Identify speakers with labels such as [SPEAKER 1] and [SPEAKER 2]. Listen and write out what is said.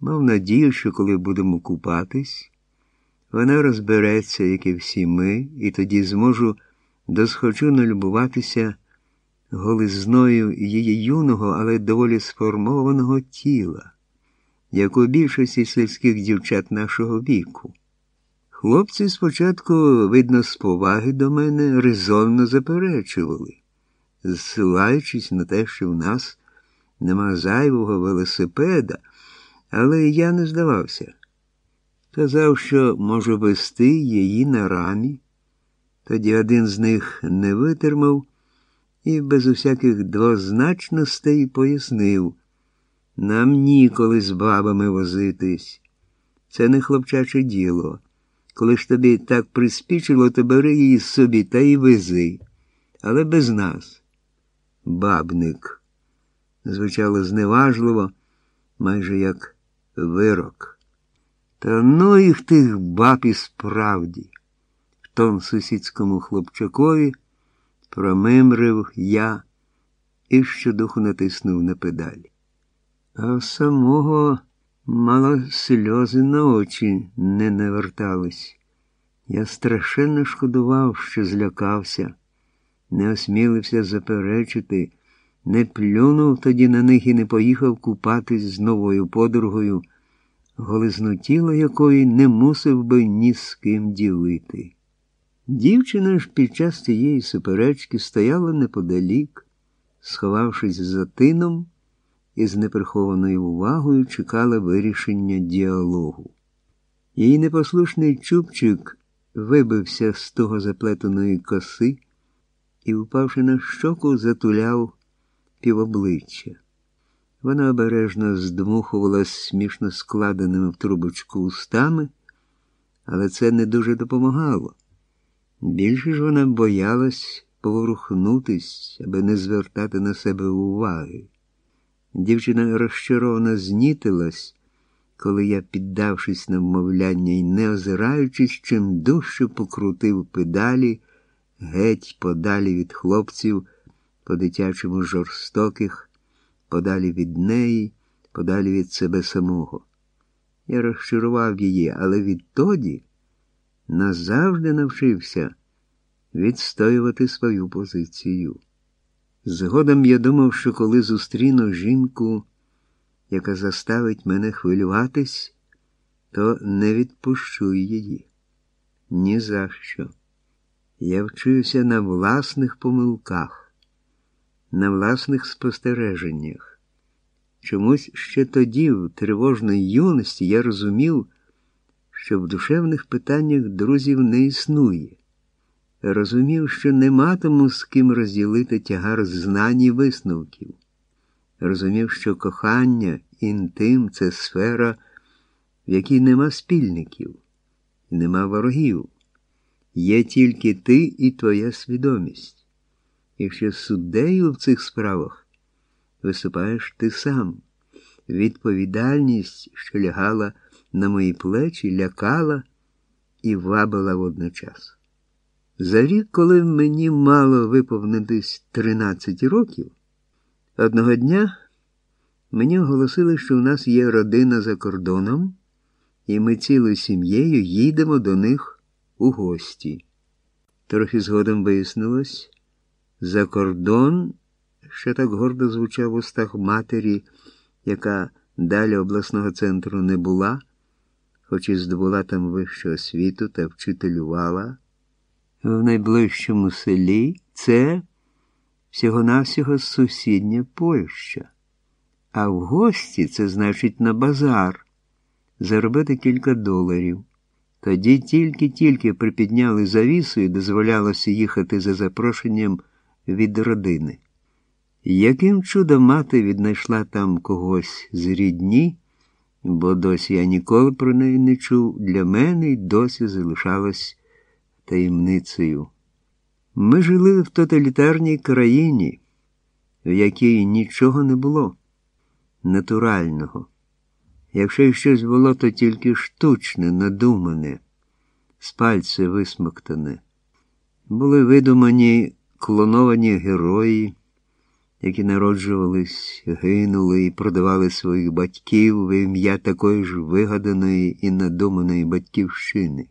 [SPEAKER 1] Мав надію, що коли будемо купатись, вона розбереться, як і всі ми, і тоді зможу досхочу налюбуватися голизною її юного, але доволі сформованого тіла, як у більшості сільських дівчат нашого віку. Хлопці спочатку, видно, з поваги до мене резонно заперечували, зсилаючись на те, що в нас нема зайвого велосипеда, але я не здавався. Казав, що можу вести її на рамі. Тоді один з них не витримав і без усяких двозначностей пояснив нам ніколи з бабами возитись. Це не хлопчаче діло. Коли ж тобі так приспічило, то бери її собі та й вези, але без нас. Бабник. Звучало зневажливо, майже як вирок. Та ну їх тих баб і справді. В том сусідському хлопчакові промимрив я і щодуху натиснув на педалі. А самого мало сльози на очі не навертались. Я страшенно шкодував, що злякався, не осмілився заперечити, не плюнув тоді на них і не поїхав купатись з новою подругою, голизну тіла якої не мусив би ні з ким ділити. Дівчина ж під час цієї суперечки стояла неподалік, сховавшись за тином і з неприхованою увагою чекала вирішення діалогу. Її непослушний чубчик вибився з того заплетеної коси і, впавши на щоку, затуляв півобличчя. Вона обережно здмухувала смішно складеними в трубочку устами, але це не дуже допомагало. Більше ж вона боялась поворухнутись, аби не звертати на себе уваги. Дівчина розчаровано знітилась, коли я, піддавшись на вмовляння і не озираючись, чим дужче покрутив педалі, геть подалі від хлопців, по дитячому жорстоких, подалі від неї, подалі від себе самого. Я розчарував її, але відтоді назавжди навчився відстоювати свою позицію. Згодом я думав, що коли зустріну жінку, яка заставить мене хвилюватись, то не відпущу її. Ні за що. Я вчуся на власних помилках, на власних спостереженнях. Чомусь ще тоді, в тривожної юності, я розумів, що в душевних питаннях друзів не існує. Розумів, що не матиму з ким розділити тягар знань і висновків. Розумів, що кохання, інтим це сфера, в якій нема спільників, нема ворогів. Є тільки ти і твоя свідомість. І що суддею в цих справах виступаєш ти сам. Відповідальність, що лягала на мої плечі, лякала і вабила водночас. За рік, коли мені мало виповнитись 13 років, одного дня мені оголосили, що у нас є родина за кордоном, і ми цілою сім'єю їдемо до них у гості. Трохи згодом вияснилось, за кордон, що так гордо звучав в устах матері, яка далі обласного центру не була, хоч і здобула там вищу освіту та вчителювала в найближчому селі це всього-навсього сусідня Польща. А в гості це значить на базар заробити кілька доларів. Тоді тільки-тільки припідняли завісу і дозволялося їхати за запрошенням від родини. Яким чудом мати віднайшла там когось з рідні, бо досі я ніколи про неї не чув, для мене й досі залишалось таємницею. Ми жили в тоталітарній країні, в якій нічого не було натурального. Якщо щось було, то тільки штучне, надумане, з пальця висмоктане. Були видумані клоновані герої, які народжувались, гинули і продавали своїх батьків в ім'я такої ж вигаданої і надуманої батьківщини.